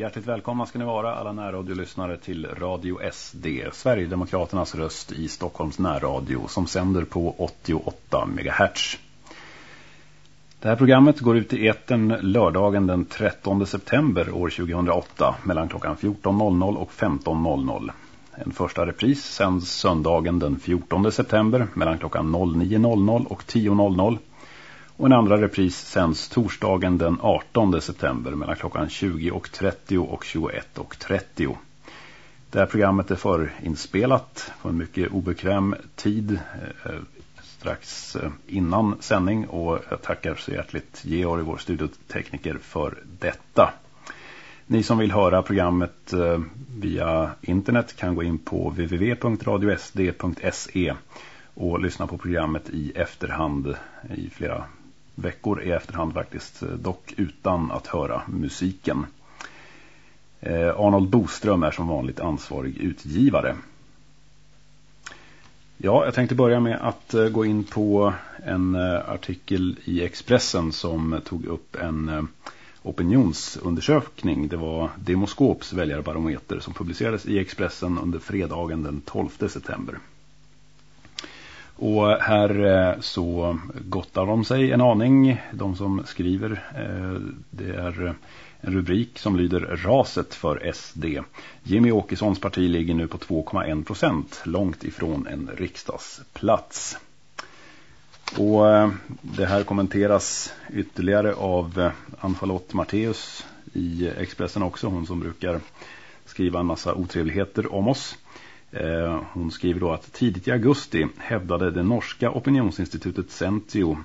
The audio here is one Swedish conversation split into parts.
Hjärtligt välkomna ska ni vara alla närradiolyssnare till Radio SD, Sverigedemokraternas röst i Stockholms närradio som sänder på 88 MHz. Det här programmet går ut i eten lördagen den 13 september år 2008 mellan klockan 14.00 och 15.00. En första repris sänds söndagen den 14 september mellan klockan 09.00 och 10.00 och en andra repris sänds torsdagen den 18 september mellan klockan 20.30 och 21.30. Det här programmet är förinspelat på en mycket obekväm tid eh, strax eh, innan sändning och jag tackar så hjärtligt Georg, vår studiotekniker, för detta. Ni som vill höra programmet eh, via internet kan gå in på www.radiosd.se och lyssna på programmet i efterhand i flera veckor i efterhand faktiskt, eh, dock utan att höra musiken. Eh, Arnold Boström är som vanligt ansvarig utgivare. Ja, jag tänkte börja med att eh, gå in på en artikel i Expressen som tog upp en opinionsundersökning. Det var Demoskops väljarbarometer som publicerades i Expressen under fredagen den 12 september. Och här eh, så gottar de sig en aning, de som skriver. Eh, det är en rubrik som lyder Raset för SD. Jimmy Åkessons parti ligger nu på 2,1 procent, långt ifrån en riksdagsplats. Och eh, det här kommenteras ytterligare av Ann-Charlotte Matteus i Expressen också, hon som brukar skriva en massa otrevligheter om oss. Eh, hon skriver då att tidigt i augusti hävdade det norska opinionsinstitutet Centio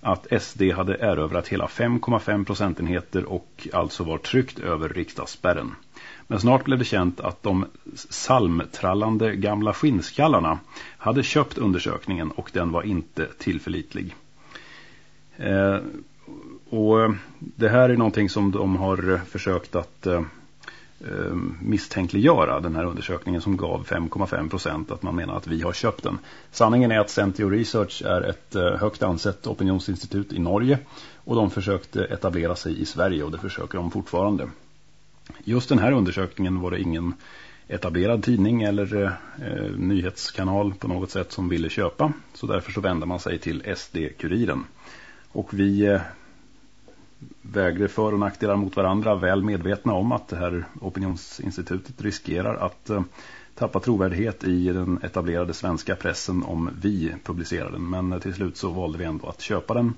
att SD hade erövrat hela 5,5 procentenheter och alltså var tryckt över riksdagsspärren. Men snart blev det känt att de salmtrallande gamla skinnskallarna hade köpt undersökningen och den var inte tillförlitlig. Eh, och det här är någonting som de har försökt att Eh, Eh, misstänkliggöra den här undersökningen som gav 5,5 procent att man menar att vi har köpt den. Sanningen är att Centio Research är ett eh, högt ansett opinionsinstitut i Norge och de försökte etablera sig i Sverige och det försöker de fortfarande. Just den här undersökningen var det ingen etablerad tidning eller eh, eh nyhetskanal på något sätt som ville köpa så därför så vände man sig till SD-kuriren. Och vi vägde för- och nackdelar mot varandra väl medvetna om att det här opinionsinstitutet riskerar att eh, tappa trovärdighet i den etablerade svenska pressen om vi publicerar den. Men eh, till slut så valde vi ändå att köpa den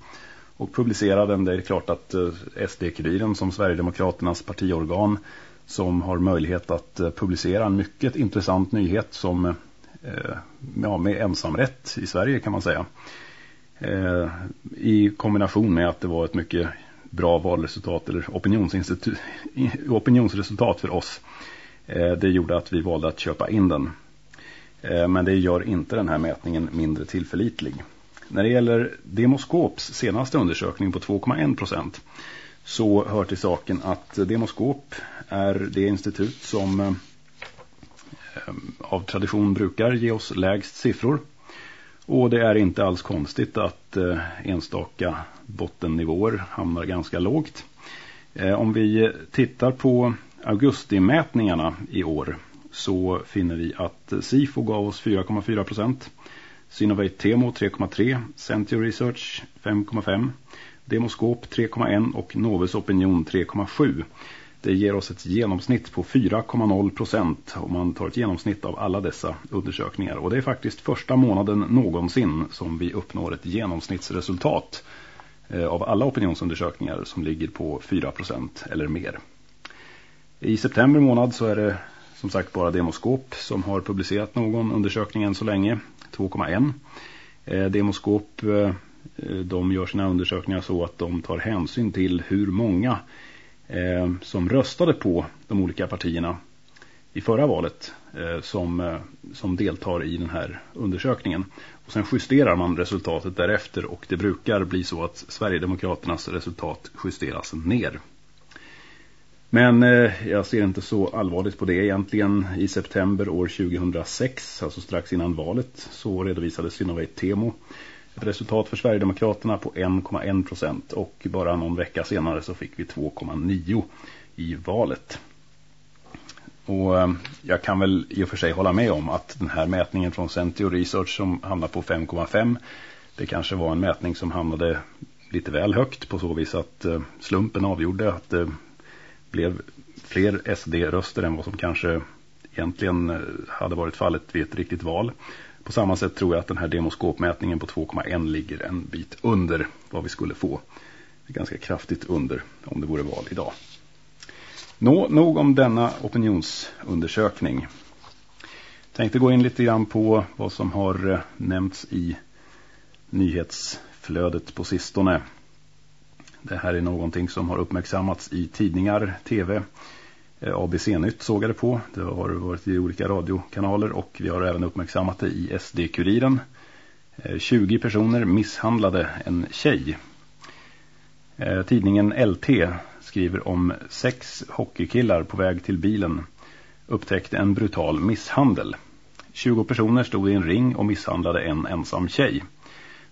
och publicera den. Det är klart att eh, SD-kuriren som Sverigedemokraternas partiorgan som har möjlighet att publicera en mycket intressant nyhet som ja, med ensamrätt i Sverige kan man säga. I kombination med att det var ett mycket bra valresultat eller opinionsresultat för oss. Eh, det gjorde att vi valde att köpa in den. Eh, men det gör inte den här mätningen mindre tillförlitlig. När det gäller Demoskops senaste undersökning på 2,1 procent så hör till saken att Demoskop är det institut som eh, av tradition brukar ge oss lägst siffror. Och det är inte alls konstigt att enstaka bottennivåer hamnar ganska lågt. Eh, om vi tittar på augustimätningarna i år så finner vi att SIFO gav oss 4,4 procent. Synovate Temo 3,3, Centio Research 5,5, Demoskop 3,1 och Novus Opinion 3,7. Det ger oss ett genomsnitt på 4,0 procent om man tar ett genomsnitt av alla dessa undersökningar. Och det är faktiskt första månaden någonsin som vi uppnår ett genomsnittsresultat Eh, av alla opinionsundersökningar som ligger på 4% eller mer. I september månad så är det som sagt bara Demoskop som har publicerat någon undersökning än så länge, 2,1. Eh, Demoskop eh, de gör sina undersökningar så att de tar hänsyn till hur många som röstade på de olika partierna i förra valet eh, som, eh, som deltar i den här undersökningen. Och sen justerar man resultatet därefter och det brukar bli så att Sverigedemokraternas resultat justeras ner. Men eh, jag ser inte så allvarligt på det egentligen. I september år 2006, alltså strax innan valet, så redovisade Synovate Temo ett resultat för Sverigedemokraterna på 1,1 procent och bara någon vecka senare så fick vi 2,9 i valet. Och eh, jag kan väl i och för sig hålla med om att den här mätningen från Centio Research som hamnar på 5,5 det kanske var en mätning som hamnade lite väl högt på så vis att eh, slumpen avgjorde att det blev fler SD-röster än vad som kanske egentligen eh, hade varit fallet vid ett riktigt val. På samma sätt tror jag att den här demoskopmätningen på 2,1 ligger en bit under vad vi skulle få. Ganska kraftigt under om det vore val idag. Nå, nog om denna opinionsundersökning. Tänkte gå in lite grann på vad som har eh, nämnts i nyhetsflödet på sistone. Det här är någonting som har uppmärksammats i tidningar, tv, eh, ABC-nytt såg det på. Det har varit i olika radiokanaler och vi har även uppmärksammat det i SD-kuriren. 20 eh, personer misshandlade en tjej. Tidningen LT skriver om sex hockeykillar på väg till bilen upptäckte en brutal misshandel. 20 personer stod i en ring och misshandlade en ensam tjej.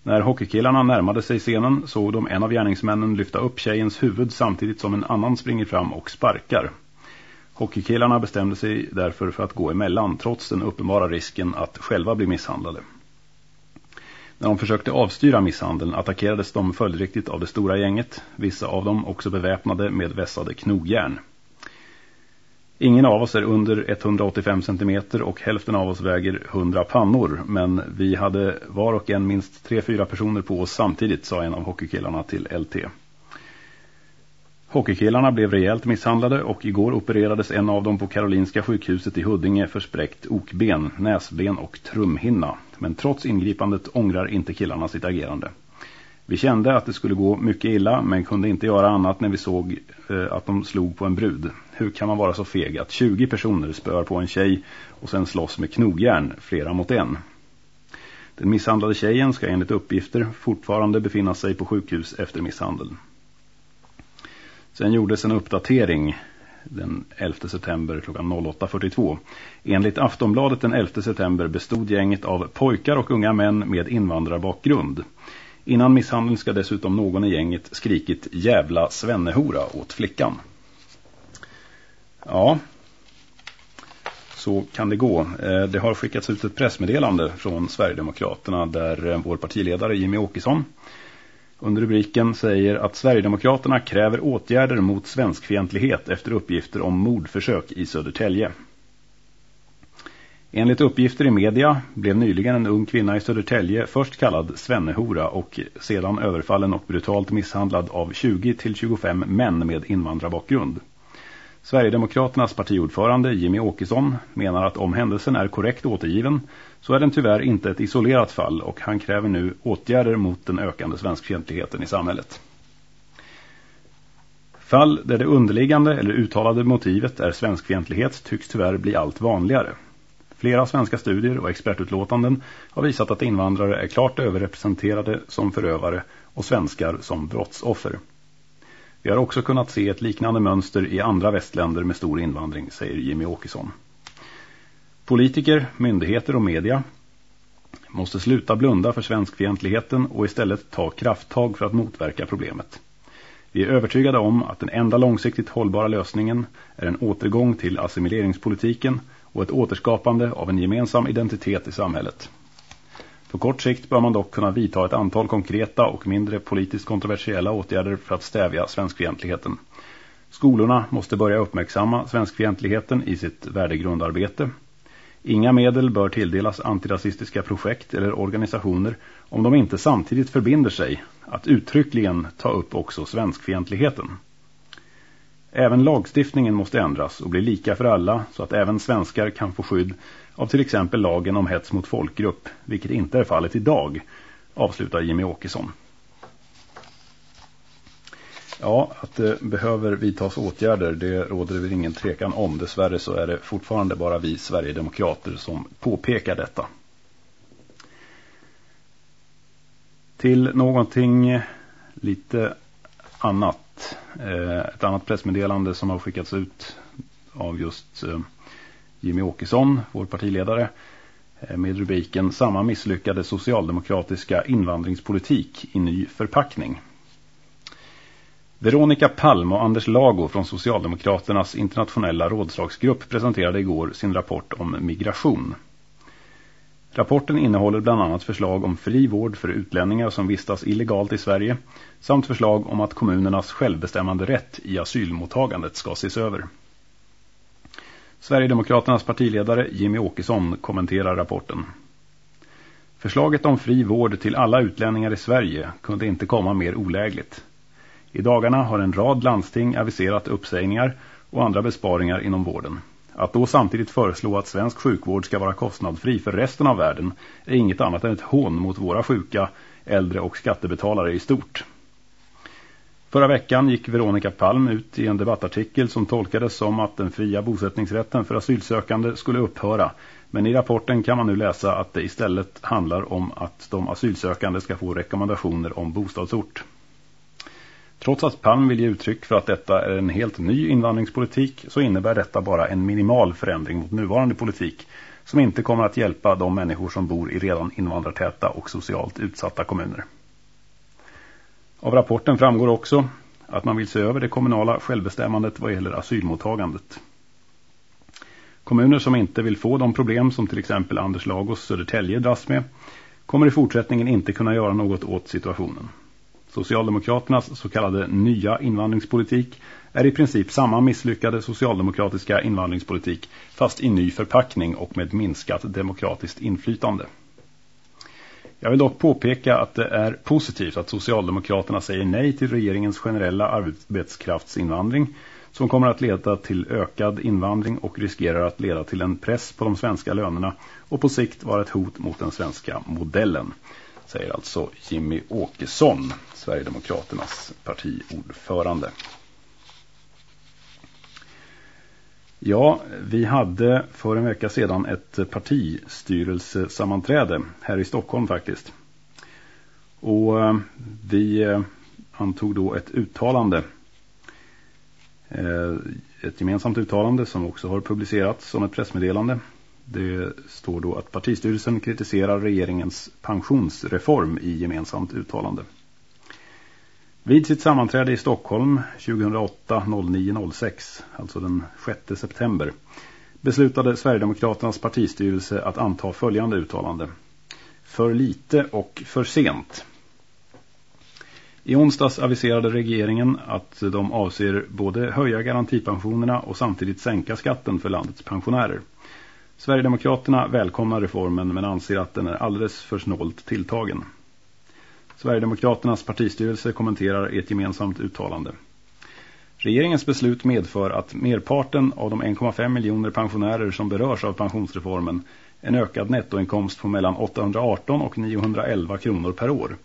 När hockeykillarna närmade sig scenen såg de en av gärningsmännen lyfta upp tjejens huvud samtidigt som en annan springer fram och sparkar. Hockeykillarna bestämde sig därför för att gå emellan trots den uppenbara risken att själva bli misshandlade. När de försökte avstyra misshandeln attackerades de följdriktigt av det stora gänget, vissa av dem också beväpnade med vässade knogjärn. Ingen av oss är under 185 cm och hälften av oss väger 100 pannor, men vi hade var och en minst 3-4 personer på oss samtidigt, sa en av hockeykillarna till LT. Hockeykillarna blev rejält misshandlade och igår opererades en av dem på Karolinska sjukhuset i Huddinge för spräckt okben, näsben och trumhinna. Men trots ingripandet ångrar inte killarna sitt agerande. Vi kände att det skulle gå mycket illa men kunde inte göra annat när vi såg eh, att de slog på en brud. Hur kan man vara så feg att 20 personer spör på en tjej och sen slåss med knogjärn flera mot en? Den misshandlade tjejen ska enligt uppgifter fortfarande befinna sig på sjukhus efter misshandeln. Sen gjordes en uppdatering den 11 september klockan 08.42. Enligt Aftonbladet den 11 september bestod gänget av pojkar och unga män med invandrarbakgrund. Innan misshandeln ska dessutom någon i gänget skrikit jävla svennehora åt flickan. Ja, så kan det gå. Eh, det har skickats ut ett pressmeddelande från Sverigedemokraterna där eh, vår partiledare Jimmy Åkesson under rubriken säger att Sverigedemokraterna kräver åtgärder mot svenskfientlighet efter uppgifter om mordförsök i Södertälje. Enligt uppgifter i media blev nyligen en ung kvinna i Södertälje först kallad svennehora och sedan överfallen och brutalt misshandlad av 20-25 män med invandrarbakgrund. Sverigedemokraternas partiordförande Jimmy Åkesson menar att om händelsen är korrekt återgiven så är den tyvärr inte ett isolerat fall och han kräver nu åtgärder mot den ökande svenskfientligheten i samhället. Fall där det underliggande eller uttalade motivet är svenskfientlighet tycks tyvärr bli allt vanligare. Flera svenska studier och expertutlåtanden har visat att invandrare är klart överrepresenterade som förövare och svenskar som brottsoffer. Vi har också kunnat se ett liknande mönster i andra västländer med stor invandring, säger Jimmy Åkesson. Politiker, myndigheter och media måste sluta blunda för svenskfientligheten och istället ta krafttag för att motverka problemet. Vi är övertygade om att den enda långsiktigt hållbara lösningen är en återgång till assimileringspolitiken och ett återskapande av en gemensam identitet i samhället. På kort sikt bör man dock kunna vidta ett antal konkreta och mindre politiskt kontroversiella åtgärder för att stävja svenskfientligheten. Skolorna måste börja uppmärksamma svenskfientligheten i sitt värdegrundarbete. Inga medel bör tilldelas antirasistiska projekt eller organisationer om de inte samtidigt förbinder sig att uttryckligen ta upp också svenskfientligheten. Även lagstiftningen måste ändras och bli lika för alla så att även svenskar kan få skydd av till exempel lagen om hets mot folkgrupp, vilket inte är fallet idag, avslutar Jimmy Åkesson. Ja, att det behöver vidtas åtgärder, det råder väl ingen tvekan om. Dessvärre så är det fortfarande bara vi Sverigedemokrater som påpekar detta. Till någonting lite annat. Eh, ett annat pressmeddelande som har skickats ut av just eh, Jimmy Åkesson, vår partiledare, eh, med rubriken Samma misslyckade socialdemokratiska invandringspolitik i ny förpackning. Veronica Palm och Anders Lago från Socialdemokraternas internationella rådslagsgrupp presenterade igår sin rapport om migration. Rapporten innehåller bland annat förslag om fri vård för utlänningar som vistas illegalt i Sverige samt förslag om att kommunernas självbestämmande rätt i asylmottagandet ska ses över. Sverigedemokraternas partiledare Jimmy Åkesson kommenterar rapporten. Förslaget om fri vård till alla utlänningar i Sverige kunde inte komma mer olägligt. I dagarna har en rad landsting aviserat uppsägningar och andra besparingar inom vården. Att då samtidigt föreslå att svensk sjukvård ska vara kostnadsfri för resten av världen är inget annat än ett hån mot våra sjuka, äldre och skattebetalare i stort. Förra veckan gick Veronica Palm ut i en debattartikel som tolkades som att den fria bosättningsrätten för asylsökande skulle upphöra. Men i rapporten kan man nu läsa att det istället handlar om att de asylsökande ska få rekommendationer om bostadsort. Trots att Palm vill ge uttryck för att detta är en helt ny invandringspolitik så innebär detta bara en minimal förändring mot nuvarande politik som inte kommer att hjälpa de människor som bor i redan invandrartäta och socialt utsatta kommuner. Av rapporten framgår också att man vill se över det kommunala självbestämmandet vad gäller asylmottagandet. Kommuner som inte vill få de problem som till exempel Anders Lagos Södertälje dras med kommer i fortsättningen inte kunna göra något åt situationen. Socialdemokraternas så kallade nya invandringspolitik är i princip samma misslyckade socialdemokratiska invandringspolitik fast i ny förpackning och med minskat demokratiskt inflytande. Jag vill dock påpeka att det är positivt att Socialdemokraterna säger nej till regeringens generella arbetskraftsinvandring som kommer att leda till ökad invandring och riskerar att leda till en press på de svenska lönerna och på sikt vara ett hot mot den svenska modellen, säger alltså Jimmy Åkesson, Sverigedemokraternas partiordförande. Ja, vi hade för en vecka sedan ett partistyrelsesammanträde här i Stockholm faktiskt. Och eh, vi eh, antog då ett uttalande. Eh, ett gemensamt uttalande som också har publicerats som ett pressmeddelande. Det står då att partistyrelsen kritiserar regeringens pensionsreform i gemensamt uttalande. Vid sitt sammanträde i Stockholm 2008-09-06, alltså den 6 september, beslutade Sverigedemokraternas partistyrelse att anta följande uttalande. För lite och för sent. I onsdags aviserade regeringen att de avser både höja garantipensionerna och samtidigt sänka skatten för landets pensionärer. Sverigedemokraterna välkomnar reformen men anser att den är alldeles för snålt tilltagen. Sverigedemokraternas partistyrelse kommenterar i ett gemensamt uttalande. Regeringens beslut medför att merparten av de 1,5 miljoner pensionärer som berörs av pensionsreformen en ökad nettoinkomst på mellan 818 och 911 kronor per år.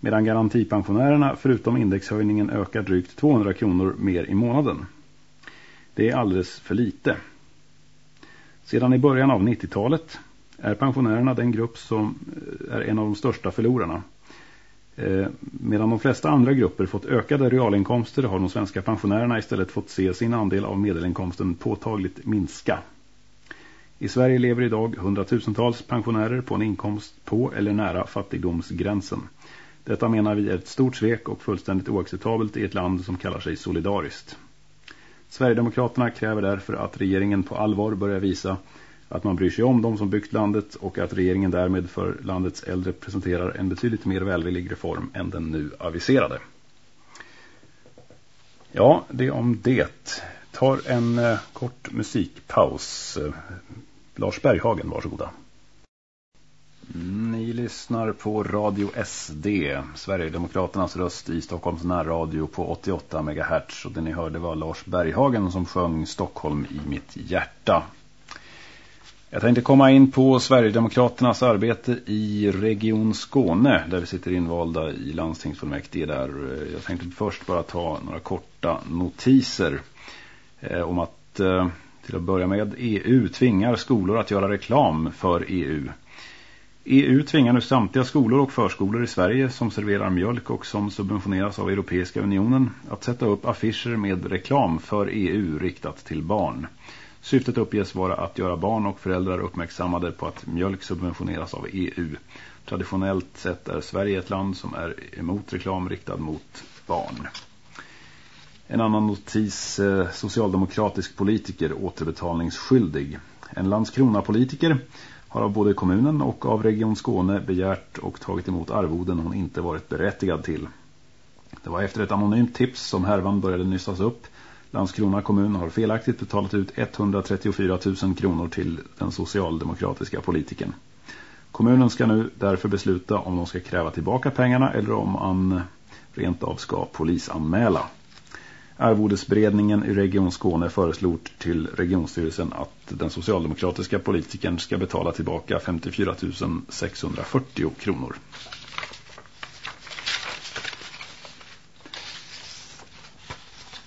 Medan garantipensionärerna förutom indexhöjningen ökar drygt 200 kronor mer i månaden. Det är alldeles för lite. Sedan i början av 90-talet är pensionärerna den grupp som eh, är en av de största förlorarna. Eh, medan de flesta andra grupper fått ökade realinkomster har de svenska pensionärerna istället fått se sin andel av medelinkomsten påtagligt minska. I Sverige lever idag hundratusentals pensionärer på en inkomst på eller nära fattigdomsgränsen. Detta menar vi är ett stort svek och fullständigt oacceptabelt i ett land som kallar sig solidariskt. Sverigedemokraterna kräver därför att regeringen på allvar börjar visa att man bryr sig om de som byggt landet och att regeringen därmed för landets äldre presenterar en betydligt mer välvillig reform än den nu aviserade. Ja, det om det. Tar en eh, kort musikpaus. Eh, Lars Berghagen, varsågoda. Ni lyssnar på Radio SD, Sverigedemokraternas röst i Stockholms närradio på 88 MHz. Och det ni hörde var Lars Berghagen som sjöng Stockholm i mitt hjärta. Jag tänkte komma in på Sverigedemokraternas arbete i Region Skåne där vi sitter invalda i landstingsfullmäktige där. Jag tänkte först bara ta några korta notiser eh, om att eh, till att börja med EU tvingar skolor att göra reklam för EU. EU tvingar nu samtliga skolor och förskolor i Sverige som serverar mjölk och som subventioneras av Europeiska unionen att sätta upp affischer med reklam för EU riktat till barn. Syftet uppges vara att göra barn och föräldrar uppmärksammade på att mjölk subventioneras av EU. Traditionellt sett är Sverige ett land som är emot reklam riktad mot barn. En annan notis, eh, socialdemokratisk politiker återbetalningsskyldig. En Landskrona-politiker har av både kommunen och av Region Skåne begärt och tagit emot arvoden hon inte varit berättigad till. Det var efter ett anonymt tips som härvan började nystas upp. Landskrona kommun har felaktigt betalat ut 134 000 kronor till den socialdemokratiska politiken. Kommunen ska nu därför besluta om de ska kräva tillbaka pengarna eller om man rent av ska polisanmäla. Arvodesberedningen i Region Skåne föreslog till regionstyrelsen att den socialdemokratiska politikern ska betala tillbaka 54 640 kronor.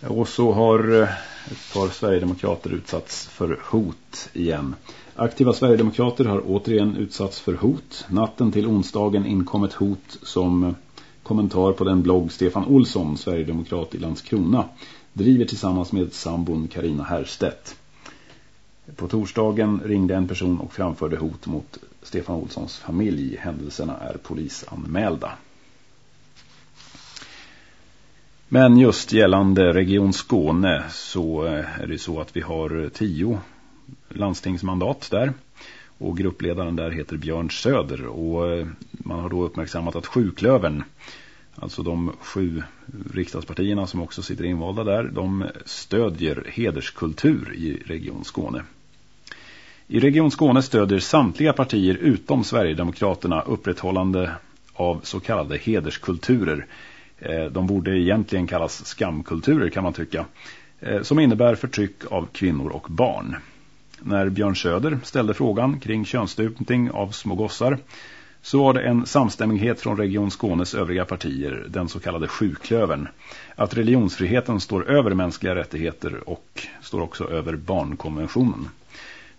Och så har eh, ett par Sverigedemokrater utsatts för hot igen. Aktiva Sverigedemokrater har återigen utsatts för hot. Natten till onsdagen inkom ett hot som kommentar på den blogg Stefan Olsson, Sverigedemokrat i Landskrona, driver tillsammans med sambon Karina Herstedt. På torsdagen ringde en person och framförde hot mot Stefan Olssons familj. Händelserna är polisanmälda. Men just gällande Region Skåne så eh, är det så att vi har tio landstingsmandat där. Och gruppledaren där heter Björn Söder. Och eh, man har då uppmärksammat att sjuklövern, alltså de sju riksdagspartierna som också sitter invalda där, de stödjer hederskultur i Region Skåne. I Region Skåne stödjer samtliga partier utom Sverigedemokraterna upprätthållande av så kallade hederskulturer eh, de borde egentligen kallas skamkulturer kan man tycka. Eh, som innebär förtryck av kvinnor och barn. När Björn Söder ställde frågan kring könsstympning av små gossar så var det en samstämmighet från Region Skånes övriga partier, den så kallade sjuklövern, att religionsfriheten står över mänskliga rättigheter och står också över barnkonventionen.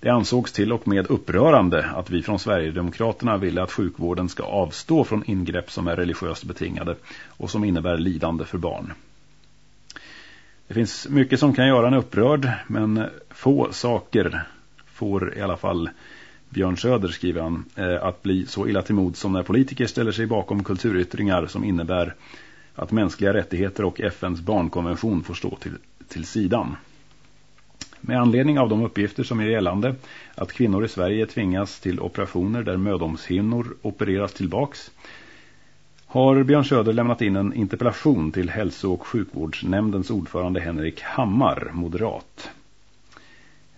Det ansågs till och med upprörande att vi från Sverigedemokraterna ville att sjukvården ska avstå från ingrepp som är religiöst betingade och som innebär lidande för barn. Det finns mycket som kan göra en upprörd men få saker får i alla fall Björn Söder skriver han eh, att bli så illa till mod som när politiker ställer sig bakom kulturyttringar som innebär att mänskliga rättigheter och FNs barnkonvention får stå till, till sidan. Med anledning av de uppgifter som är gällande att kvinnor i Sverige tvingas till operationer där mödomshinnor opereras tillbaks har Björn Söder lämnat in en interpellation till hälso- och sjukvårdsnämndens ordförande Henrik Hammar, moderat.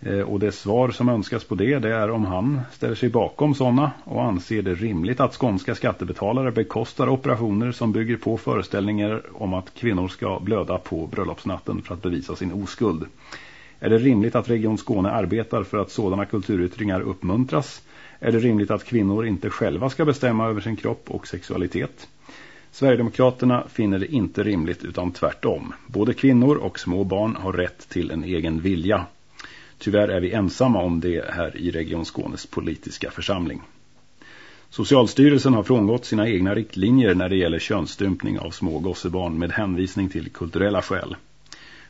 Eh, och det svar som önskas på det, det är om han ställer sig bakom sådana och anser det rimligt att skånska skattebetalare bekostar operationer som bygger på föreställningar om att kvinnor ska blöda på bröllopsnatten för att bevisa sin oskuld. Är det rimligt att Region Skåne arbetar för att sådana kulturyttringar uppmuntras? Är det rimligt att kvinnor inte själva ska bestämma över sin kropp och sexualitet? Sverigedemokraterna finner det inte rimligt utan tvärtom. Både kvinnor och små barn har rätt till en egen vilja. Tyvärr är vi ensamma om det här i Region Skånes politiska församling. Socialstyrelsen har frångått sina egna riktlinjer när det gäller könsstympning av små gossebarn med hänvisning till kulturella skäl.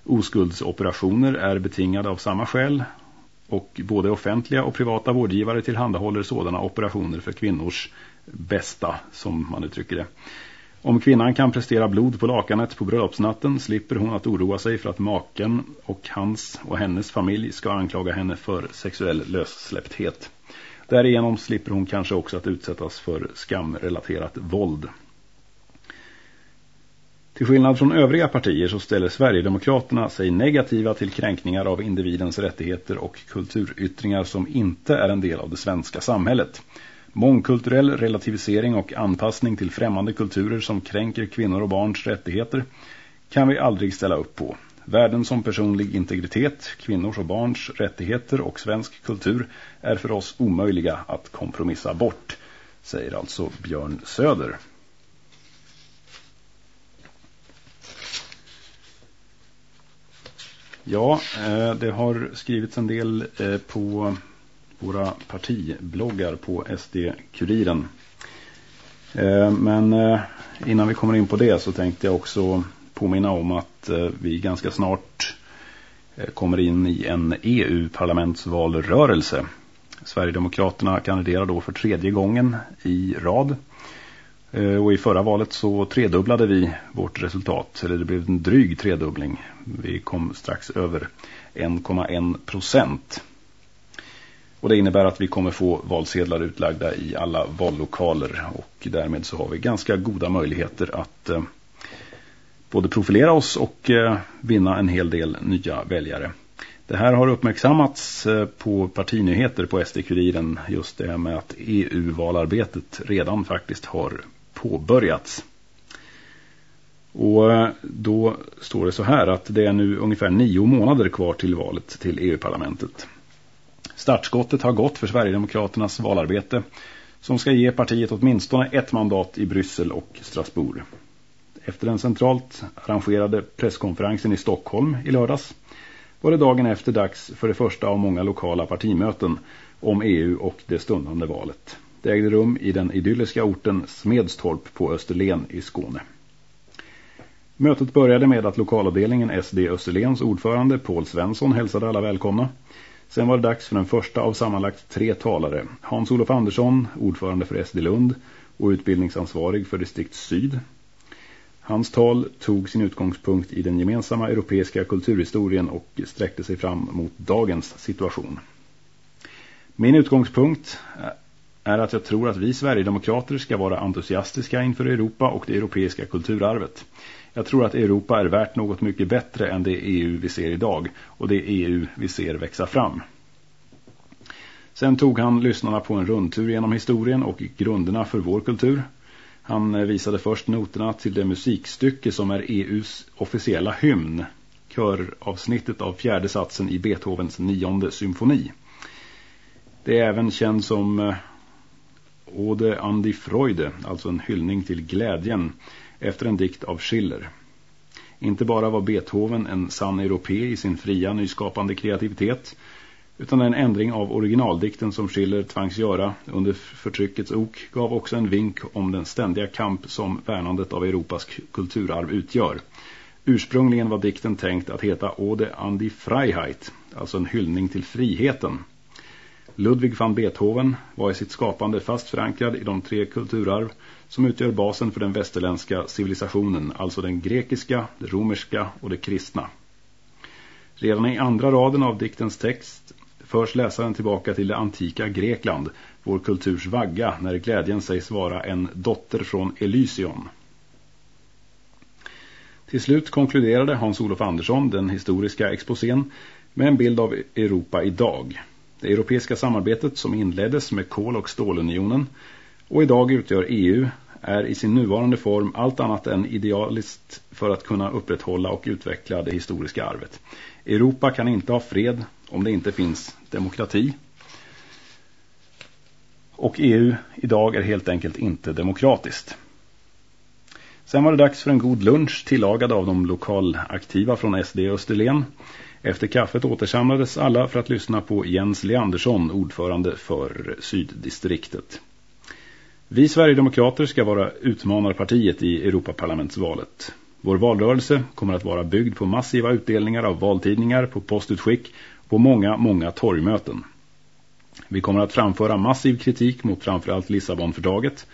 Oskuldsoperationer är betingade av samma skäl och både offentliga och privata vårdgivare tillhandahåller sådana operationer för kvinnors bästa, som man uttrycker det. Om kvinnan kan prestera blod på lakanet på bröllopsnatten slipper hon att oroa sig för att maken och hans och hennes familj ska anklaga henne för sexuell lössläppthet. Därigenom slipper hon kanske också att utsättas för skamrelaterat våld. Till skillnad från övriga partier så ställer Sverigedemokraterna sig negativa till kränkningar av individens rättigheter och kulturyttringar som inte är en del av det svenska samhället. Mångkulturell relativisering och anpassning till främmande kulturer som kränker kvinnor och barns rättigheter kan vi aldrig ställa upp på. Värden som personlig integritet, kvinnors och barns rättigheter och svensk kultur är för oss omöjliga att kompromissa bort, säger alltså Björn Söder. Ja, eh, det har skrivits en del eh, på våra partibloggar på SD-kuriren. Eh, men eh, innan vi kommer in på det så tänkte jag också påminna om att eh, vi ganska snart kommer in i en EU-parlamentsvalrörelse. Sverigedemokraterna kandiderar då för tredje gången i rad. Och i förra valet så tredubblade vi vårt resultat, eller det blev en dryg tredubbling. Vi kom strax över 1,1 procent. Och det innebär att vi kommer få valsedlar utlagda i alla vallokaler och därmed så har vi ganska goda möjligheter att eh, både profilera oss och eh, vinna en hel del nya väljare. Det här har uppmärksammats eh, på partinyheter på SD-kuriren just det med att EU-valarbetet redan faktiskt har påbörjats. Och eh, då står det så här att det är nu ungefär nio månader kvar till valet till EU-parlamentet. Startskottet har gått för Sverigedemokraternas valarbete som ska ge partiet åtminstone ett mandat i Bryssel och Strasbourg. Efter den centralt arrangerade presskonferensen i Stockholm i lördags var det dagen efter dags för det första av många lokala partimöten om EU och det stundande valet. Det ägde rum i den idylliska orten Smedstorp på Österlen i Skåne. Mötet började med att lokalavdelningen SD Österlens ordförande Paul Svensson hälsade alla välkomna. Sen var det dags för den första av sammanlagt tre talare. Hans-Olof Andersson, ordförande för SD Lund och utbildningsansvarig för distrikt Syd. Hans tal tog sin utgångspunkt i den gemensamma europeiska kulturhistorien och sträckte sig fram mot dagens situation. Min utgångspunkt är att jag tror att vi Sverigedemokrater ska vara entusiastiska inför Europa och det europeiska kulturarvet. Jag tror att Europa är värt något mycket bättre än det EU vi ser idag och det EU vi ser växa fram. Sen tog han lyssnarna på en rundtur genom historien och grunderna för vår kultur. Han eh, visade först noterna till det musikstycke som är EUs officiella hymn, köravsnittet av fjärde satsen i Beethovens nionde symfoni. Det är även känd som eh, Ode Ode Andi Freude, alltså en hyllning till glädjen efter en dikt av Schiller. Inte bara var Beethoven en sann europé i sin fria nyskapande kreativitet utan en ändring av originaldikten som Schiller tvangs göra under förtryckets ok gav också en vink om den ständiga kamp som värnandet av Europas kulturarv utgör. Ursprungligen var dikten tänkt att heta Ode an die Freiheit, alltså en hyllning till friheten. Ludwig van Beethoven var i sitt skapande fast förankrad i de tre kulturarv som utgör basen för den västerländska civilisationen, alltså den grekiska, det romerska och det kristna. Redan i andra raden av diktens text förs läsaren tillbaka till det antika Grekland, vår kulturs vagga, när glädjen sägs vara en dotter från Elysion. Till slut konkluderade Hans-Olof Andersson den historiska exposén med en bild av Europa idag. Det europeiska samarbetet som inleddes med kol- och stålunionen och idag utgör EU är i sin nuvarande form allt annat än idealiskt för att kunna upprätthålla och utveckla det historiska arvet. Europa kan inte ha fred om det inte finns demokrati. Och EU idag är helt enkelt inte demokratiskt. Sen var det dags för en god lunch tillagad av de lokalaktiva från SD Österlen. Efter kaffet återsamlades alla för att lyssna på Jens Leandersson, ordförande för Syddistriktet. Vi Sverigedemokrater ska vara utmanarpartiet i Europaparlamentsvalet. Vår valrörelse kommer att vara byggd på massiva utdelningar av valtidningar på postutskick på många, många torgmöten. Vi kommer att framföra massiv kritik mot framförallt Lissabonfördraget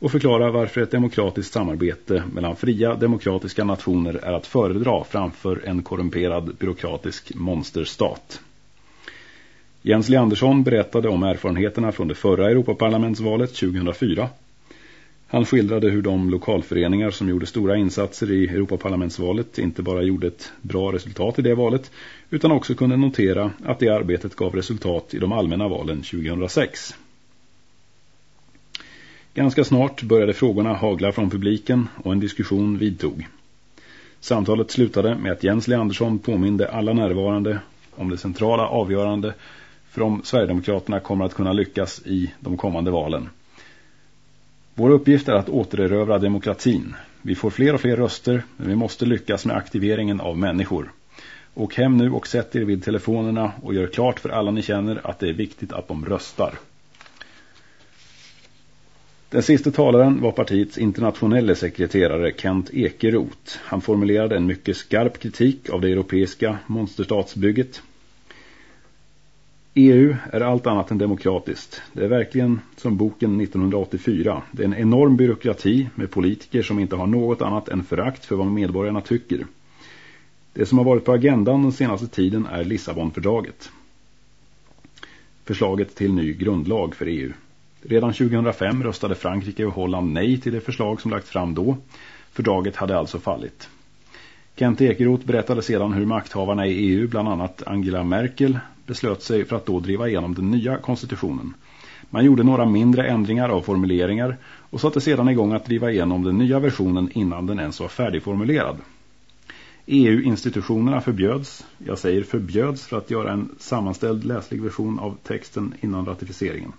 och förklara varför ett demokratiskt samarbete mellan fria demokratiska nationer är att föredra framför en korrumperad byråkratisk monsterstat. Jens Leandersson berättade om erfarenheterna från det förra Europaparlamentsvalet 2004 han skildrade hur de lokalföreningar som gjorde stora insatser i Europaparlamentsvalet inte bara gjorde ett bra resultat i det valet utan också kunde notera att det arbetet gav resultat i de allmänna valen 2006. Ganska snart började frågorna hagla från publiken och en diskussion vidtog. Samtalet slutade med att Jens Leandersson påminde alla närvarande om det centrala avgörande för om Sverigedemokraterna kommer att kunna lyckas i de kommande valen. Vår uppgift är att återerövra demokratin. Vi får fler och fler röster, men vi måste lyckas med aktiveringen av människor. Åk hem nu och sätt er vid telefonerna och gör klart för alla ni känner att det är viktigt att de röstar. Den sista talaren var partiets internationella sekreterare Kent Ekeroth. Han formulerade en mycket skarp kritik av det europeiska monsterstatsbygget EU är allt annat än demokratiskt. Det är verkligen som boken 1984. Det är en enorm byråkrati med politiker som inte har något annat än förakt för vad medborgarna tycker. Det som har varit på agendan den senaste tiden är Lissabonfördraget. Förslaget till ny grundlag för EU. Redan 2005 röstade Frankrike och Holland nej till det förslag som lagts fram då. Fördraget hade alltså fallit. Kent Ekeroth berättade sedan hur makthavarna i EU, bland annat Angela Merkel, beslöt sig för att då driva igenom den nya konstitutionen. Man gjorde några mindre ändringar av formuleringar och satte sedan igång att driva igenom den nya versionen innan den ens var färdigformulerad. EU-institutionerna förbjöds, jag säger förbjöds för att göra en sammanställd läslig version av texten innan ratificeringen.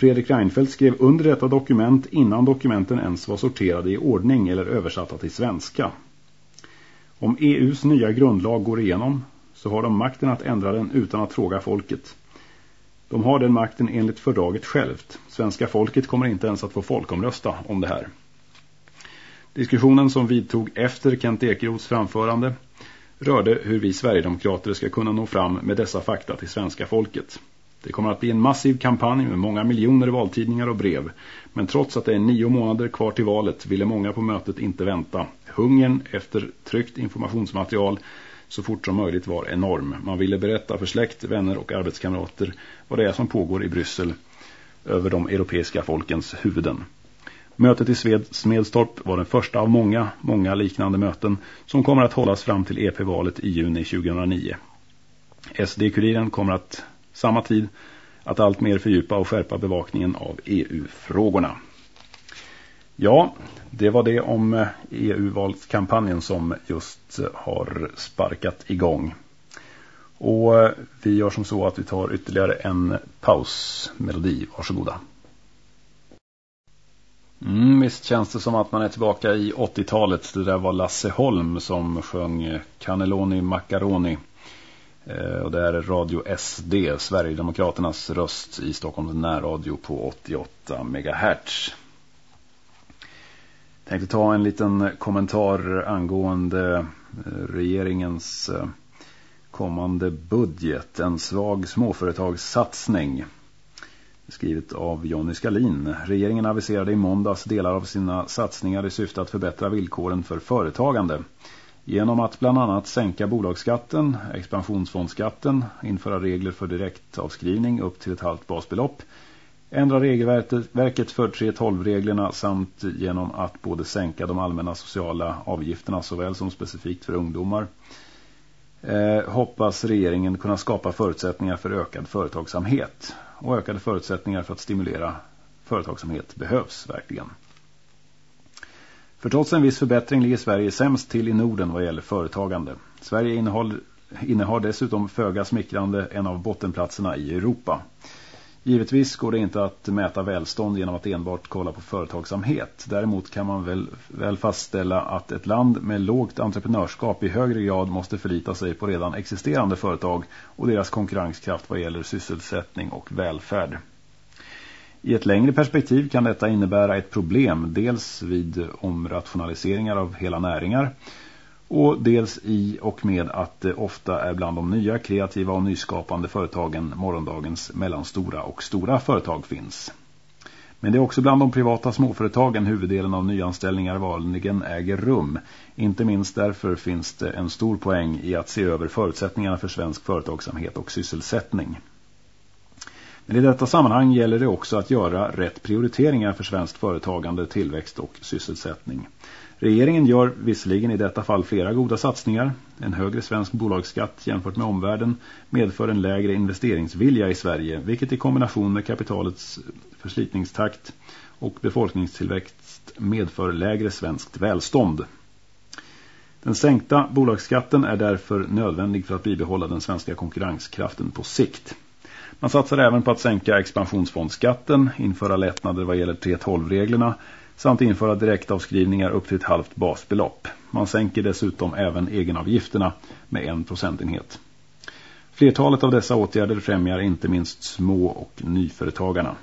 Fredrik Reinfeldt skrev under detta dokument innan dokumenten ens var sorterade i ordning eller översatta till svenska. Om EUs nya grundlag går igenom så har de makten att ändra den utan att fråga folket. De har den makten enligt fördraget självt. Svenska folket kommer inte ens att få folkomrösta om det här. Diskussionen som vidtog efter Kent Ekeroths framförande rörde hur vi Sverigedemokrater ska kunna nå fram med dessa fakta till svenska folket. Det kommer att bli en massiv kampanj med många miljoner valtidningar och brev. Men trots att det är nio månader kvar till valet ville många på mötet inte vänta. Hungern efter tryckt informationsmaterial så fort som möjligt var enorm. Man ville berätta för släkt, vänner och arbetskamrater vad det är som pågår i Bryssel över de europeiska folkens huvuden. Mötet i Sved Smedstorp var den första av många, många liknande möten som kommer att hållas fram till EP-valet i juni 2009. SD-kuriren kommer att samma tid att allt mer fördjupa och skärpa bevakningen av EU-frågorna. Ja, det var det om eh, e EU-valskampanjen som just eh, har sparkat igång. Och eh, vi gör som så att vi tar ytterligare en pausmelodi. Varsågoda. Mm, visst känns det som att man är tillbaka i 80-talet. Det där var Lasse Holm som sjöng Cannelloni Macaroni. Eh, och det är Radio SD, Sverigedemokraternas röst i Stockholms närradio på 88 MHz. Tänkte ta en liten kommentar angående eh, regeringens eh, kommande budget. En svag småföretagssatsning. Skrivet av Jonny Skalin. Regeringen aviserade i måndags delar av sina satsningar i syfte att förbättra villkoren för företagande. Genom att bland annat sänka bolagsskatten, expansionsfondskatten, införa regler för direktavskrivning upp till ett halvt basbelopp, ändra regelverket för 3.12-reglerna samt genom att både sänka de allmänna sociala avgifterna såväl som specifikt för ungdomar eh, hoppas regeringen kunna skapa förutsättningar för ökad företagsamhet. Och ökade förutsättningar för att stimulera företagsamhet behövs verkligen. För trots en viss förbättring ligger Sverige sämst till i Norden vad gäller företagande. Sverige innehåller, innehar dessutom föga smickrande en av bottenplatserna i Europa. Givetvis går det inte att mäta välstånd genom att enbart kolla på företagsamhet. Däremot kan man väl, väl fastställa att ett land med lågt entreprenörskap i högre grad måste förlita sig på redan existerande företag och deras konkurrenskraft vad gäller sysselsättning och välfärd. I ett längre perspektiv kan detta innebära ett problem dels vid omrationaliseringar av hela näringar och dels i och med att det ofta är bland de nya kreativa och nyskapande företagen morgondagens mellanstora och stora företag finns. Men det är också bland de privata småföretagen huvuddelen av nyanställningar vanligen äger rum. Inte minst därför finns det en stor poäng i att se över förutsättningarna för svensk företagsamhet och sysselsättning. Men i detta sammanhang gäller det också att göra rätt prioriteringar för svenskt företagande, tillväxt och sysselsättning. Regeringen gör visserligen i detta fall flera goda satsningar. En högre svensk bolagsskatt jämfört med omvärlden medför en lägre investeringsvilja i Sverige, vilket i kombination med kapitalets förslitningstakt och befolkningstillväxt medför lägre svenskt välstånd. Den sänkta bolagsskatten är därför nödvändig för att bibehålla den svenska konkurrenskraften på sikt. Man satsar även på att sänka expansionsfondskatten, införa lättnader vad gäller 3.12-reglerna samt införa direktavskrivningar upp till ett halvt basbelopp. Man sänker dessutom även egenavgifterna med en procentenhet. Flertalet av dessa åtgärder främjar inte minst små och nyföretagarna.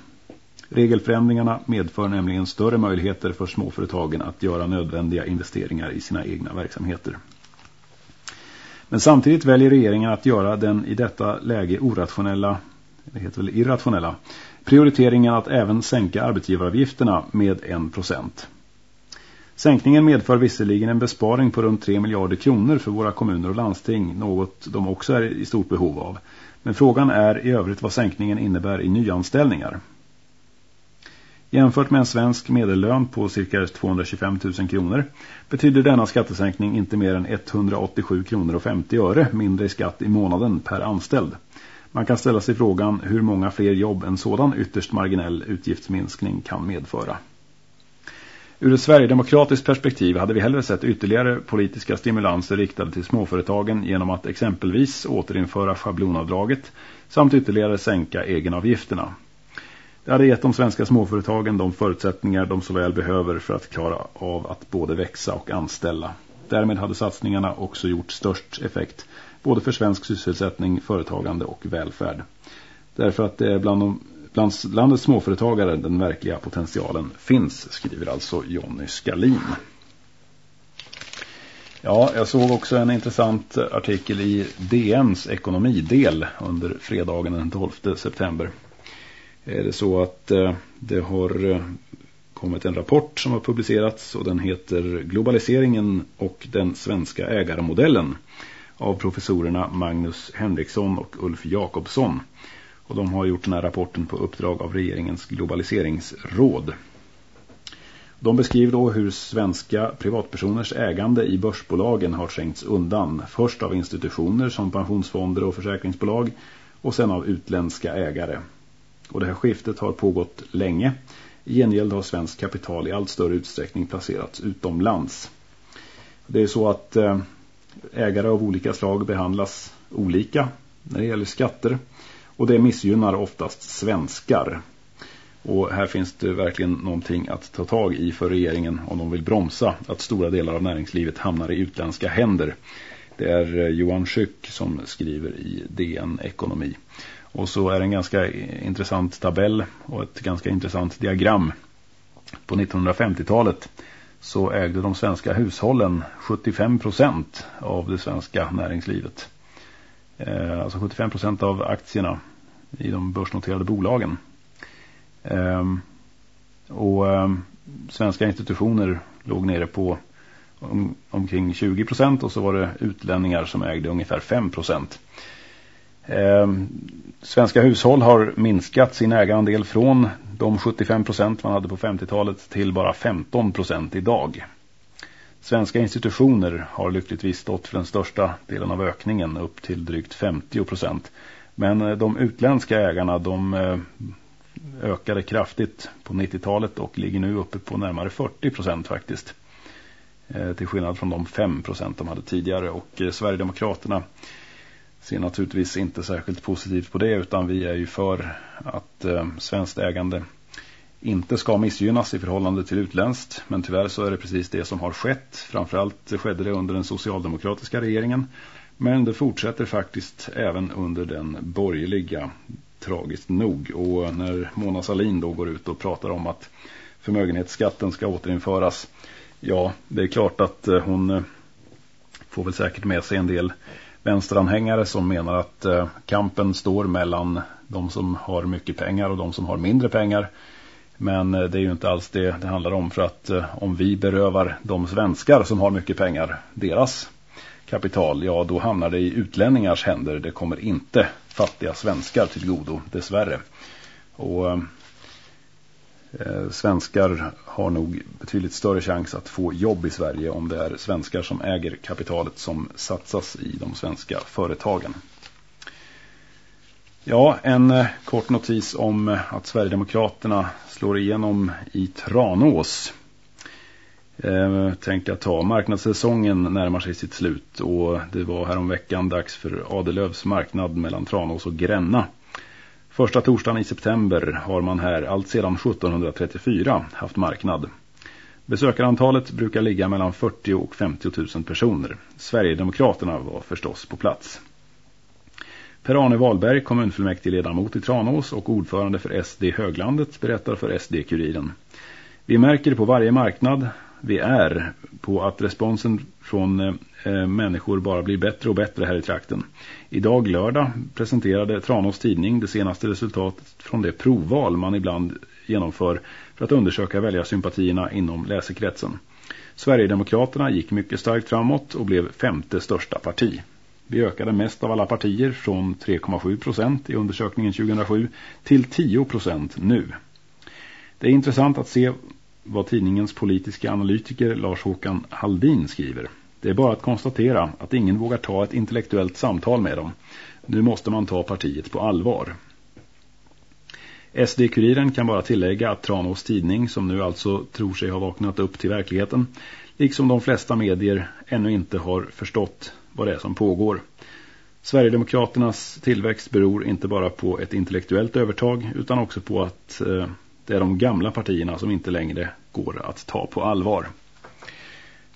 Regelförändringarna medför nämligen större möjligheter för småföretagen att göra nödvändiga investeringar i sina egna verksamheter. Men samtidigt väljer regeringen att göra den i detta läge orationella, det heter väl irrationella, prioriteringen att även sänka arbetsgivaravgifterna med 1%. Sänkningen medför visserligen en besparing på runt 3 miljarder kronor för våra kommuner och landsting, något de också är i stort behov av. Men frågan är i övrigt vad sänkningen innebär i nyanställningar. Jämfört med en svensk medellön på cirka 225 000 kronor betyder denna skattesänkning inte mer än 187 kronor och 50 öre mindre i skatt i månaden per anställd. Man kan ställa sig frågan hur många fler jobb en sådan ytterst marginell utgiftsminskning kan medföra. Ur ett Sverigedemokratiskt perspektiv hade vi hellre sett ytterligare politiska stimulanser riktade till småföretagen genom att exempelvis återinföra schablonavdraget samt ytterligare sänka egenavgifterna. Det hade gett de svenska småföretagen de förutsättningar de så väl behöver för att klara av att både växa och anställa. Därmed hade satsningarna också gjort störst effekt både för svensk sysselsättning, företagande och välfärd. Därför att det är bland, de, bland landets småföretagare den verkliga potentialen finns, skriver alltså Jonny Skalin. Ja, jag såg också en intressant artikel i DNs ekonomidel under fredagen den 12 september är det så att eh, det har eh, kommit en rapport som har publicerats och den heter Globaliseringen och den svenska ägarmodellen av professorerna Magnus Henriksson och Ulf Jakobsson. Och de har gjort den här rapporten på uppdrag av regeringens globaliseringsråd. De beskriver då hur svenska privatpersoners ägande i börsbolagen har skänkts undan. Först av institutioner som pensionsfonder och försäkringsbolag och sen av utländska ägare. Och det här skiftet har pågått länge. I gengäld har svensk kapital i allt större utsträckning placerats utomlands. Det är så att eh, ägare av olika slag behandlas olika när det gäller skatter. Och det missgynnar oftast svenskar. Och här finns det verkligen någonting att ta tag i för regeringen om de vill bromsa att stora delar av näringslivet hamnar i utländska händer. Det är eh, Johan Schück som skriver i DN Ekonomi. Och så är det en ganska intressant tabell och ett ganska intressant diagram. På 1950-talet så ägde de svenska hushållen 75% av det svenska näringslivet. Eh, alltså 75% av aktierna i de börsnoterade bolagen. Eh, och eh, svenska institutioner låg nere på om, omkring 20% och så var det utlänningar som ägde ungefär 5%. Ehm, svenska hushåll har minskat sin ägarandel från de 75% man hade på 50-talet till bara 15% idag. Svenska institutioner har lyckligtvis stått för den största delen av ökningen upp till drygt 50%. Men eh, de utländska ägarna de eh, ökade kraftigt på 90-talet och ligger nu uppe på närmare 40% faktiskt. Eh, till skillnad från de 5% de hade tidigare och Sverigedemokraterna ser naturligtvis inte särskilt positivt på det utan vi är ju för att eh, svenskt ägande inte ska missgynnas i förhållande till utländskt. Men tyvärr så är det precis det som har skett. Framförallt skedde det under den socialdemokratiska regeringen. Men det fortsätter faktiskt även under den borgerliga, tragiskt nog. Och när Mona Salin då går ut och pratar om att förmögenhetsskatten ska återinföras. Ja, det är klart att eh, hon eh, får väl säkert med sig en del vänsteranhängare som menar att eh, kampen står mellan de som har mycket pengar och de som har mindre pengar. Men eh, det är ju inte alls det det handlar om för att eh, om vi berövar de svenskar som har mycket pengar deras kapital, ja då hamnar det i utlänningars händer. Det kommer inte fattiga svenskar till godo, dessvärre. Och Eh, svenskar har nog betydligt större chans att få jobb i Sverige om det är svenskar som äger kapitalet som satsas i de svenska företagen. Ja, en eh, kort notis om eh, att Sverigedemokraterna slår igenom i Tranås. Tänkte jag ta. Marknadssäsongen närmar sig sitt slut och det var häromveckan dags för Adelövs marknad mellan Tranås och Gränna. Första torsdagen i september har man här allt sedan 1734 haft marknad. Besökarantalet brukar ligga mellan 40 och 50 000 personer. Sverigedemokraterna var förstås på plats. Per-Arne Wahlberg, kommunfullmäktigeledamot i Tranås och ordförande för SD Höglandet, berättar för SD-kuriren. Vi märker på varje marknad vi är på att responsen från eh, människor bara blir bättre och bättre här i trakten. Idag lördag presenterade Tranås tidning det senaste resultatet från det provval man ibland genomför för att undersöka väljarsympatierna inom läsekretsen. Sverigedemokraterna gick mycket starkt framåt och blev femte största parti. Vi ökade mest av alla partier från 3,7 procent i undersökningen 2007 till 10 procent nu. Det är intressant att se vad tidningens politiska analytiker Lars-Håkan Haldin skriver. Det är bara att konstatera att ingen vågar ta ett intellektuellt samtal med dem. Nu måste man ta partiet på allvar. SD-kuriren kan bara tillägga att Tranås tidning, som nu alltså tror sig ha vaknat upp till verkligheten, liksom de flesta medier ännu inte har förstått vad det är som pågår. Sverigedemokraternas tillväxt beror inte bara på ett intellektuellt övertag utan också på att eh, det är de gamla partierna som inte längre går att ta på allvar.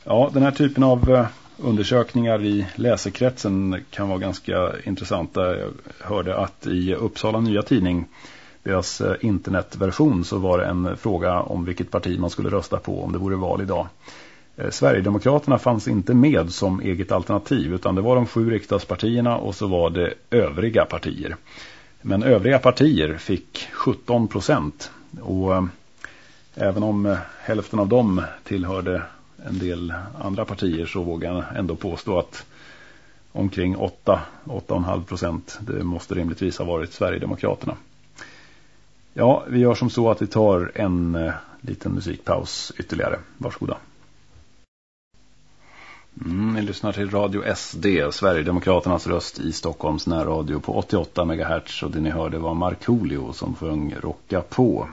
Ja, den här typen av eh, undersökningar i läsekretsen kan vara ganska intressanta. Jag hörde att i Uppsala Nya Tidning, deras eh, internetversion, så var det en fråga om vilket parti man skulle rösta på om det vore val idag. Eh, Sverigedemokraterna fanns inte med som eget alternativ utan det var de sju riksdagspartierna och så var det övriga partier. Men övriga partier fick 17 procent och eh, även om eh, hälften av dem tillhörde en del andra partier så vågar jag ändå påstå att omkring 8-8,5 procent det måste rimligtvis ha varit Sverigedemokraterna. Ja, vi gör som så att vi tar en eh, liten musikpaus ytterligare. Varsågoda. Mm, ni lyssnar till Radio SD, Sverigedemokraternas röst i Stockholms närradio på 88 MHz och det ni hörde var Markoolio som sjöng Rocka på.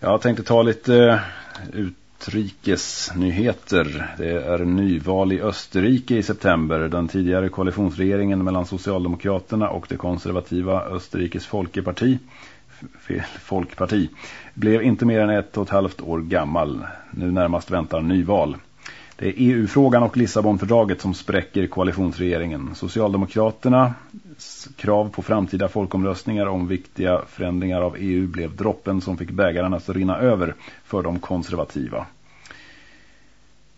Jag tänkte ta lite eh, utrikesnyheter. Det är nyval i Österrike i september. Den tidigare koalitionsregeringen mellan Socialdemokraterna och det konservativa Österrikes Folkeparti fel Folkparti blev inte mer än ett och ett halvt år gammal. Nu närmast väntar nyval. Det är EU-frågan och Lissabonfördraget som spräcker koalitionsregeringen. Socialdemokraternas krav på framtida folkomröstningar om viktiga förändringar av EU blev droppen som fick bägaren att rinna över för de konservativa.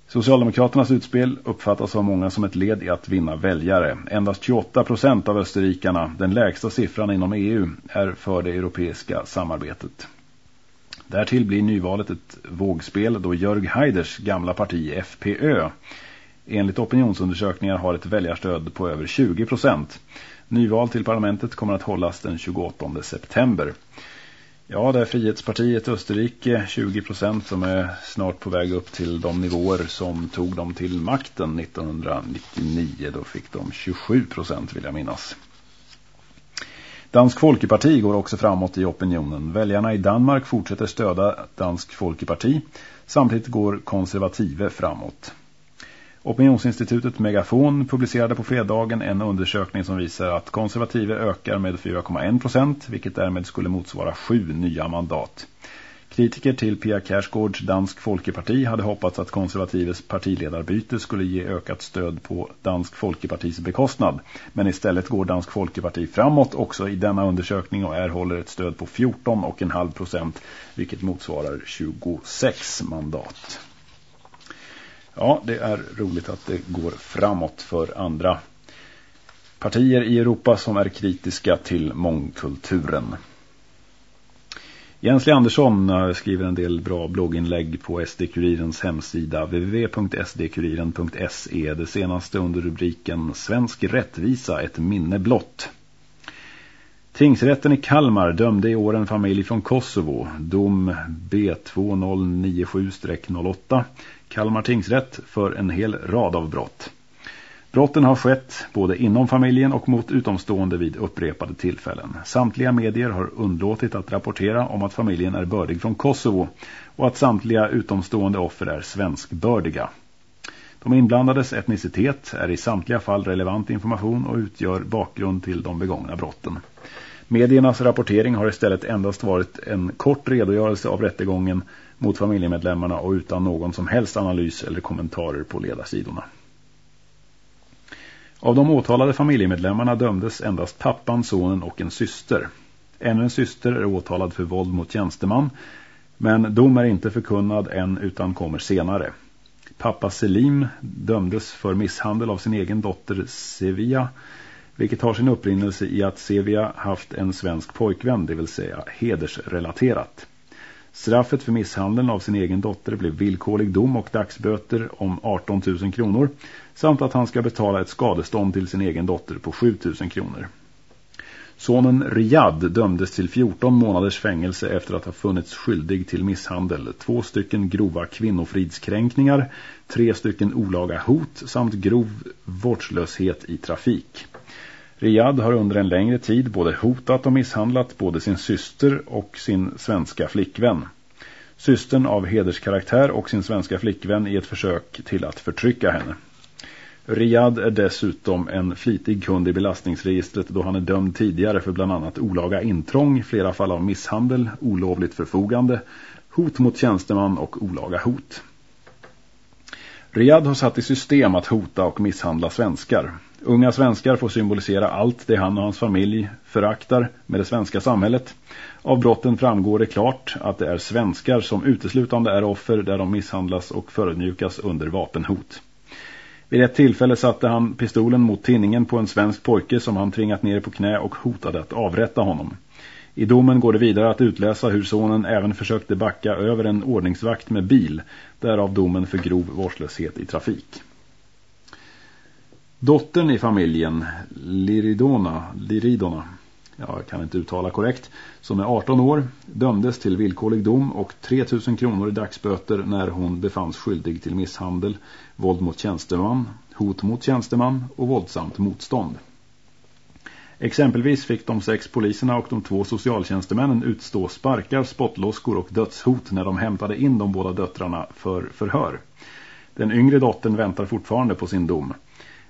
Socialdemokraternas utspel uppfattas av många som ett led i att vinna väljare. Endast 28 procent av österrikarna, den lägsta siffran inom EU, är för det europeiska samarbetet. Därtill blir nyvalet ett vågspel då Jörg Haiders gamla parti FPÖ enligt opinionsundersökningar har ett väljarstöd på över 20 procent. Nyval till parlamentet kommer att hållas den 28 september. Ja, det är Frihetspartiet Österrike 20 procent som är snart på väg upp till de nivåer som tog dem till makten 1999. Då fick de 27 procent vill jag minnas. Dansk Folkeparti går också framåt i opinionen. Väljarna i Danmark fortsätter stöda Dansk Folkeparti. Samtidigt går konservative framåt. Opinionsinstitutet Megafon publicerade på fredagen en undersökning som visar att konservative ökar med 4,1 procent, vilket därmed skulle motsvara sju nya mandat. Kritiker till Pia Kärsgårds Dansk Folkeparti hade hoppats att konservatives partiledarbyte skulle ge ökat stöd på Dansk Folkepartis bekostnad. Men istället går Dansk Folkeparti framåt också i denna undersökning och erhåller ett stöd på 14,5 procent, vilket motsvarar 26 mandat. Ja, det är roligt att det går framåt för andra partier i Europa som är kritiska till mångkulturen. Jens Andersson eh, skriver en del bra blogginlägg på SD-kurirens hemsida www.sdkuriren.se. Det senaste under rubriken Svensk rättvisa, ett minne blott. Tingsrätten i Kalmar dömde i år en familj från Kosovo, dom B2097-08, Kalmar tingsrätt för en hel rad av brott. Brotten har skett både inom familjen och mot utomstående vid upprepade tillfällen. Samtliga medier har undlåtit att rapportera om att familjen är bördig från Kosovo och att samtliga utomstående offer är svenskbördiga. De inblandades etnicitet är i samtliga fall relevant information och utgör bakgrund till de begångna brotten. Mediernas rapportering har istället endast varit en kort redogörelse av rättegången mot familjemedlemmarna och utan någon som helst analys eller kommentarer på ledarsidorna. Av de åtalade familjemedlemmarna dömdes endast pappan, sonen och en syster. Ännu en syster är åtalad för våld mot tjänsteman. Men dom är inte förkunnad än utan kommer senare. Pappa Selim dömdes för misshandel av sin egen dotter Sevilla, vilket har sin upprinnelse i att Sevilla haft en svensk pojkvän, det vill säga hedersrelaterat. Straffet för misshandeln av sin egen dotter blev villkorlig dom och dagsböter om 18 000 kronor samt att han ska betala ett skadestånd till sin egen dotter på 7 000 kronor. Sonen Riyad dömdes till 14 månaders fängelse efter att ha funnits skyldig till misshandel, två stycken grova kvinnofridskränkningar, tre stycken olaga hot samt grov vårdslöshet i trafik. Riyad har under en längre tid både hotat och misshandlat både sin syster och sin svenska flickvän. Systern av hederskaraktär och sin svenska flickvän i ett försök till att förtrycka henne. Riyad är dessutom en flitig kund i belastningsregistret då han är dömd tidigare för bland annat olaga intrång, flera fall av misshandel, olovligt förfogande, hot mot tjänsteman och olaga hot. Riyad har satt i system att hota och misshandla svenskar. Unga svenskar får symbolisera allt det han och hans familj föraktar med det svenska samhället. Av brotten framgår det klart att det är svenskar som uteslutande är offer där de misshandlas och förödmjukas under vapenhot. Vid ett tillfälle satte han pistolen mot tinningen på en svensk pojke som han tvingat ner på knä och hotade att avrätta honom. I domen går det vidare att utläsa hur sonen även försökte backa över en ordningsvakt med bil, därav domen för grov vårdslöshet i trafik. Dottern i familjen, Liridona, Liridona, jag kan inte uttala korrekt, som är 18 år, dömdes till villkorlig dom och 3000 kronor i dagsböter när hon befanns skyldig till misshandel, våld mot tjänsteman, hot mot tjänsteman och våldsamt motstånd. Exempelvis fick de sex poliserna och de två socialtjänstemännen utstå sparkar, spottloskor och dödshot när de hämtade in de båda döttrarna för förhör. Den yngre dottern väntar fortfarande på sin dom.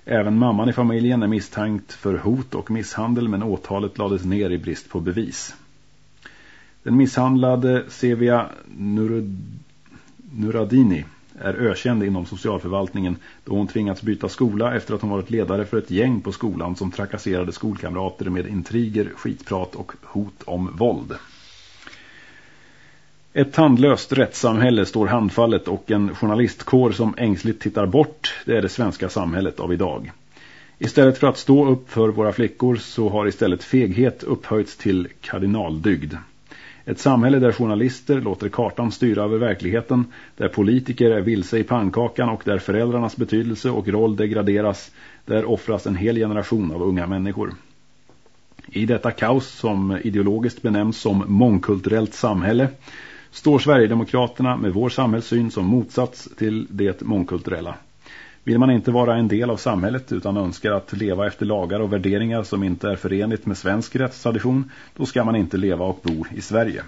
Även mamman i familjen är misstänkt för hot och misshandel men åtalet lades ner i brist på bevis. Den misshandlade Sevia Nuradini är ökänd inom socialförvaltningen då hon tvingats byta skola efter att hon varit ledare för ett gäng på skolan som trakasserade skolkamrater med intriger, skitprat och hot om våld. Ett tandlöst rättssamhälle står handfallet och en journalistkår som ängsligt tittar bort, det är det svenska samhället av idag. Istället för att stå upp för våra flickor så har istället feghet upphöjts till kardinaldygd. Ett samhälle där journalister låter kartan styra över verkligheten, där politiker är vilse i pannkakan och där föräldrarnas betydelse och roll degraderas, där offras en hel generation av unga människor. I detta kaos som ideologiskt benämns som mångkulturellt samhälle står Sverigedemokraterna med vår samhällssyn som motsats till det mångkulturella. Vill man inte vara en del av samhället utan önskar att leva efter lagar och värderingar som inte är förenligt med svensk rättstradition, då ska man inte leva och bo i Sverige.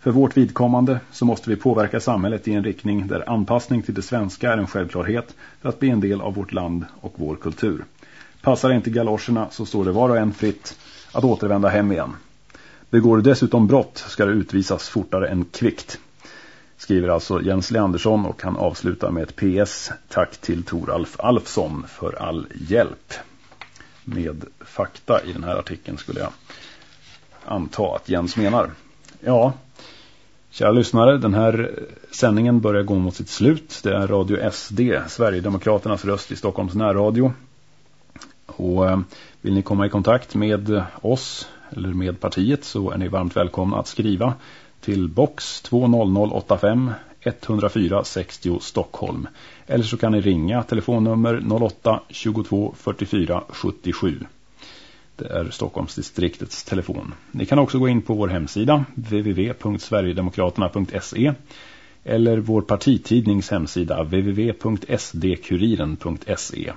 För vårt vidkommande så måste vi påverka samhället i en riktning där anpassning till det svenska är en självklarhet för att bli en del av vårt land och vår kultur. Passar inte galoscherna så står det var och en fritt att återvända hem igen. Begår du dessutom brott ska du utvisas fortare än kvickt. Skriver alltså Jens Leandersson och han avslutar med ett PS. Tack till Toralf Alfsson för all hjälp. Med fakta i den här artikeln skulle jag anta att Jens menar. Ja, kära lyssnare, den här sändningen börjar gå mot sitt slut. Det är Radio SD, Sverigedemokraternas röst i Stockholms närradio. Och eh, vill ni komma i kontakt med oss eller med partiet så är ni varmt välkomna att skriva till box 20085 104 60 Stockholm. Eller så kan ni ringa telefonnummer 08 22 44 77. Det är Stockholmsdistriktets telefon. Ni kan också gå in på vår hemsida www.sverigedemokraterna.se eller vår partitidnings hemsida www.sdkuriren.se.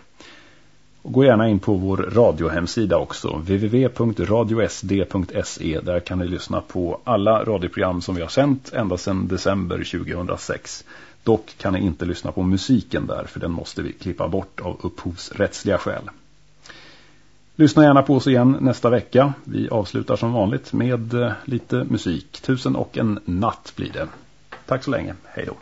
Och gå gärna in på vår radiohemsida också, www.radiosd.se. Där kan ni lyssna på alla radioprogram som vi har sänt ända sedan december 2006. Dock kan ni inte lyssna på musiken där, för den måste vi klippa bort av upphovsrättsliga skäl. Lyssna gärna på oss igen nästa vecka. Vi avslutar som vanligt med eh, lite musik. Tusen och en natt blir det. Tack så länge. Hej då.